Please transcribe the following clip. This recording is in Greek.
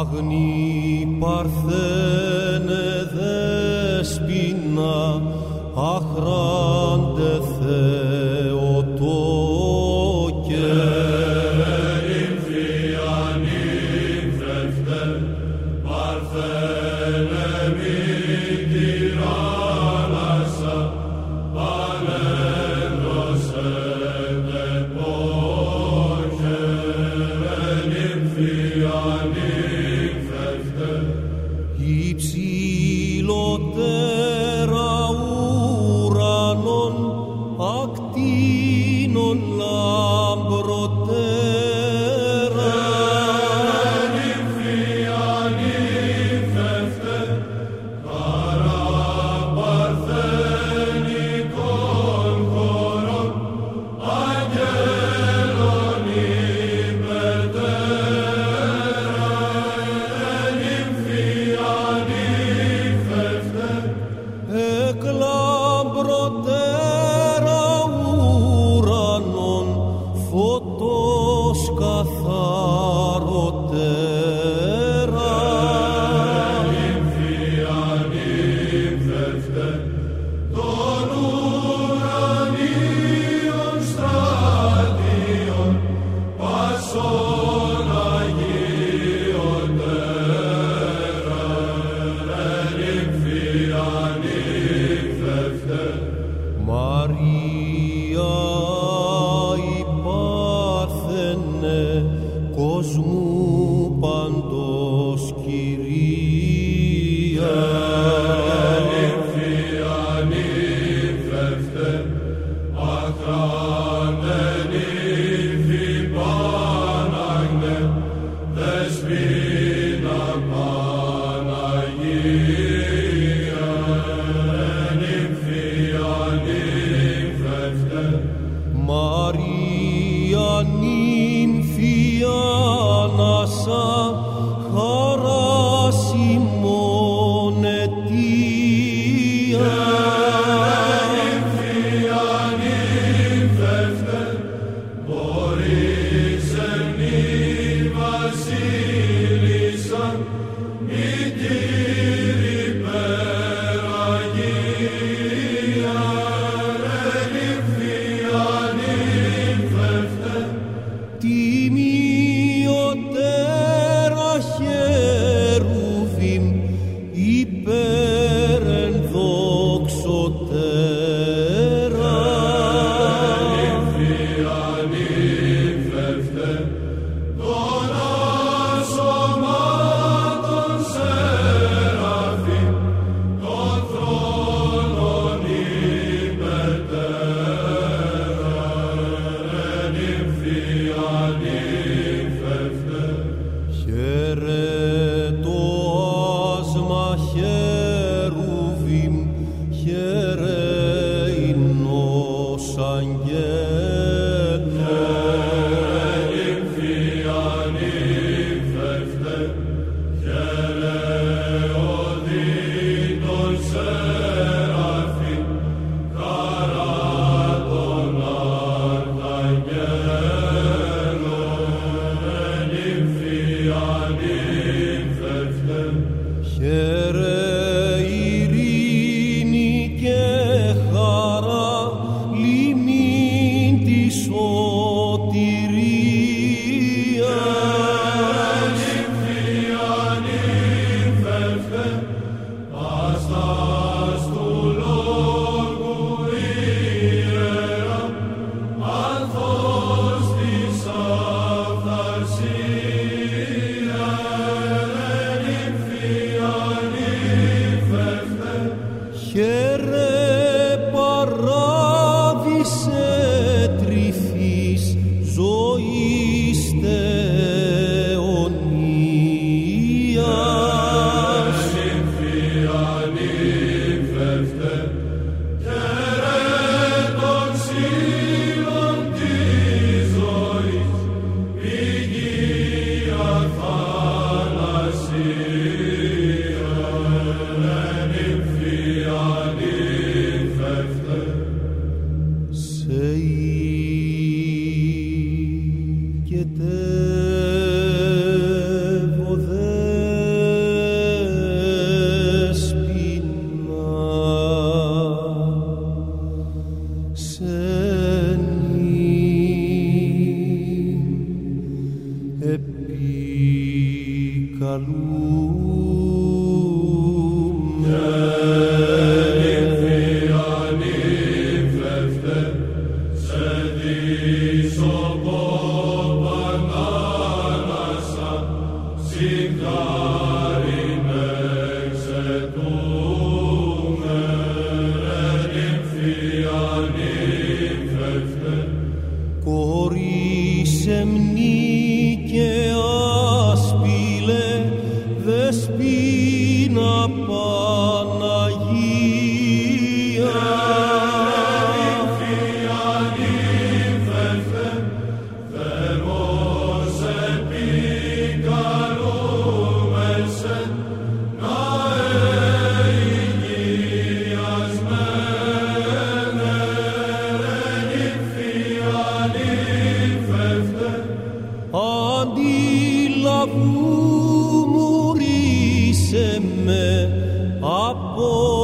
Αγνή παρθένε δέσποινα αχράντε non l'ambro soul. Αντιλαβού μου up.